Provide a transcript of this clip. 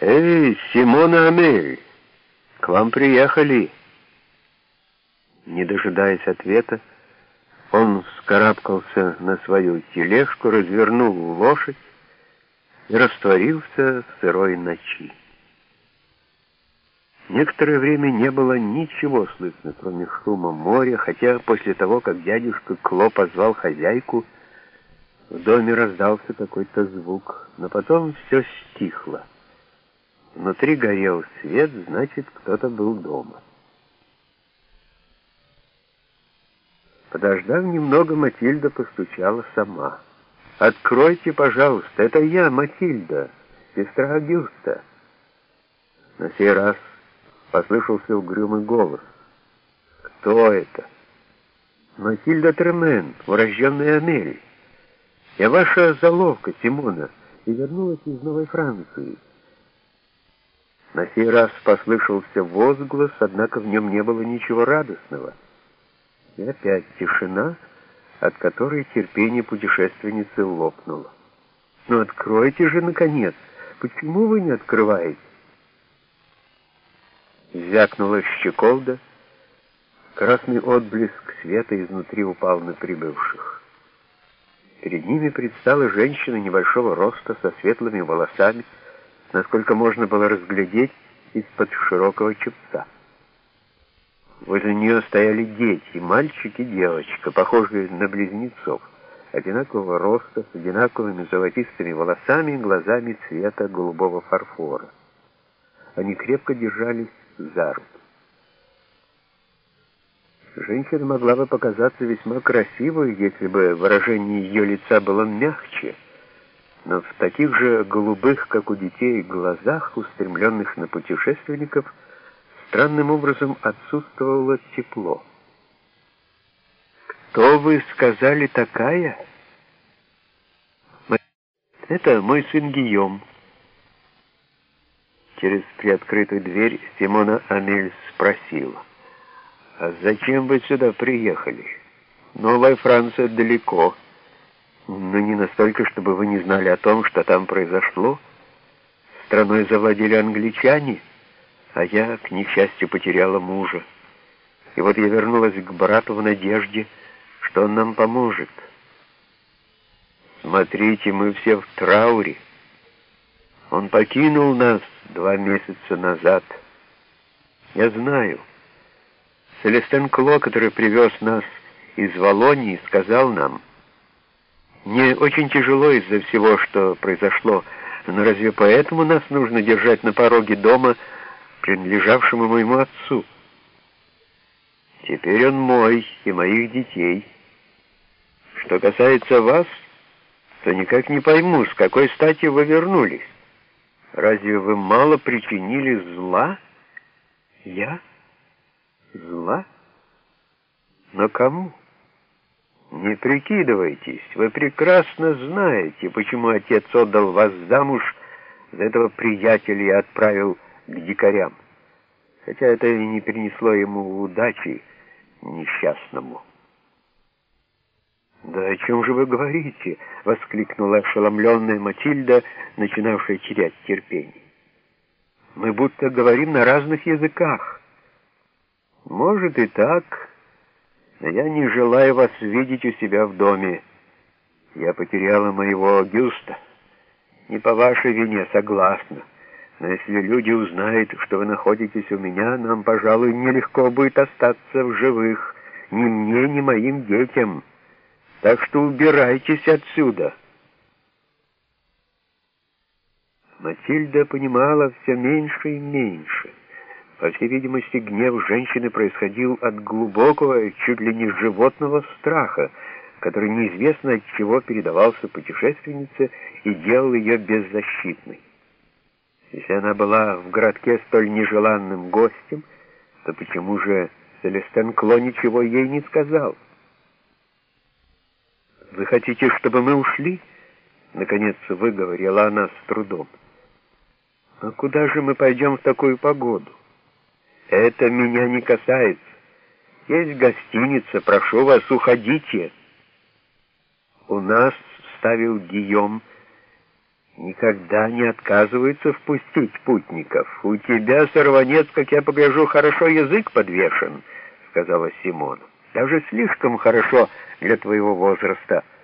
«Эй, Симона Амель, к вам приехали!» Не дожидаясь ответа, он вскарабкался на свою тележку, развернул лошадь и растворился в сырой ночи. Некоторое время не было ничего слышно, кроме шума моря, хотя после того, как дядюшка Кло позвал хозяйку, в доме раздался какой-то звук, но потом все стихло. Внутри горел свет, значит, кто-то был дома. Подождав немного, Матильда постучала сама. «Откройте, пожалуйста, это я, Матильда, сестра Агюста». На сей раз послышался угрюмый голос. «Кто это?» «Матильда Тремен, урожденная Амель. Я ваша заловка, Симона, и вернулась из Новой Франции». На сей раз послышался возглас, однако в нем не было ничего радостного. И опять тишина, от которой терпение путешественницы лопнуло. «Ну откройте же, наконец! Почему вы не открываете?» Звякнула щеколда, красный отблеск света изнутри упал на прибывших. Перед ними предстала женщина небольшого роста со светлыми волосами, насколько можно было разглядеть из-под широкого чепца. Возле нее стояли дети, мальчик и девочка, похожие на близнецов, одинакового роста, с одинаковыми золотистыми волосами и глазами цвета голубого фарфора. Они крепко держались за руки. Женщина могла бы показаться весьма красивой, если бы выражение ее лица было мягче, но в таких же голубых, как у детей, глазах, устремленных на путешественников, странным образом отсутствовало тепло. «Кто вы сказали такая?» «Это мой сын Гийом». Через приоткрытую дверь Симона Амель спросила. «А зачем вы сюда приехали? Новая Франция далеко» но не настолько, чтобы вы не знали о том, что там произошло. Страной завладели англичане, а я, к несчастью, потеряла мужа. И вот я вернулась к брату в надежде, что он нам поможет. Смотрите, мы все в трауре. Он покинул нас два месяца назад. Я знаю. Селестен Кло, который привез нас из Волонии, сказал нам — мне очень тяжело из-за всего, что произошло, но разве поэтому нас нужно держать на пороге дома, принадлежавшему моему отцу? Теперь он мой и моих детей. Что касается вас, то никак не пойму, с какой стати вы вернулись. Разве вы мало причинили зла? Я? Зла? Но кому? Не прикидывайтесь, вы прекрасно знаете, почему отец отдал вас замуж за этого приятеля и отправил к дикарям, хотя это и не принесло ему удачи несчастному. «Да о чем же вы говорите?» — воскликнула ошеломленная Матильда, начинавшая терять терпение. «Мы будто говорим на разных языках». «Может и так», но я не желаю вас видеть у себя в доме. Я потеряла моего Агюста. Не по вашей вине, согласна. Но если люди узнают, что вы находитесь у меня, нам, пожалуй, нелегко будет остаться в живых. Ни мне, ни моим детям. Так что убирайтесь отсюда». Матильда понимала все меньше и меньше. По всей видимости, гнев женщины происходил от глубокого, чуть ли не животного страха, который неизвестно от чего передавался путешественнице и делал ее беззащитной. Если она была в городке столь нежеланным гостем, то почему же Селестен Кло ничего ей не сказал? «Вы хотите, чтобы мы ушли?» Наконец выговорила она с трудом. «А куда же мы пойдем в такую погоду?» Это меня не касается. Есть гостиница, прошу вас, уходите. У нас, ставил Гийом, никогда не отказываются впустить путников. У тебя, сорванец, как я погляжу, хорошо язык подвешен, — сказала Симона. Даже слишком хорошо для твоего возраста —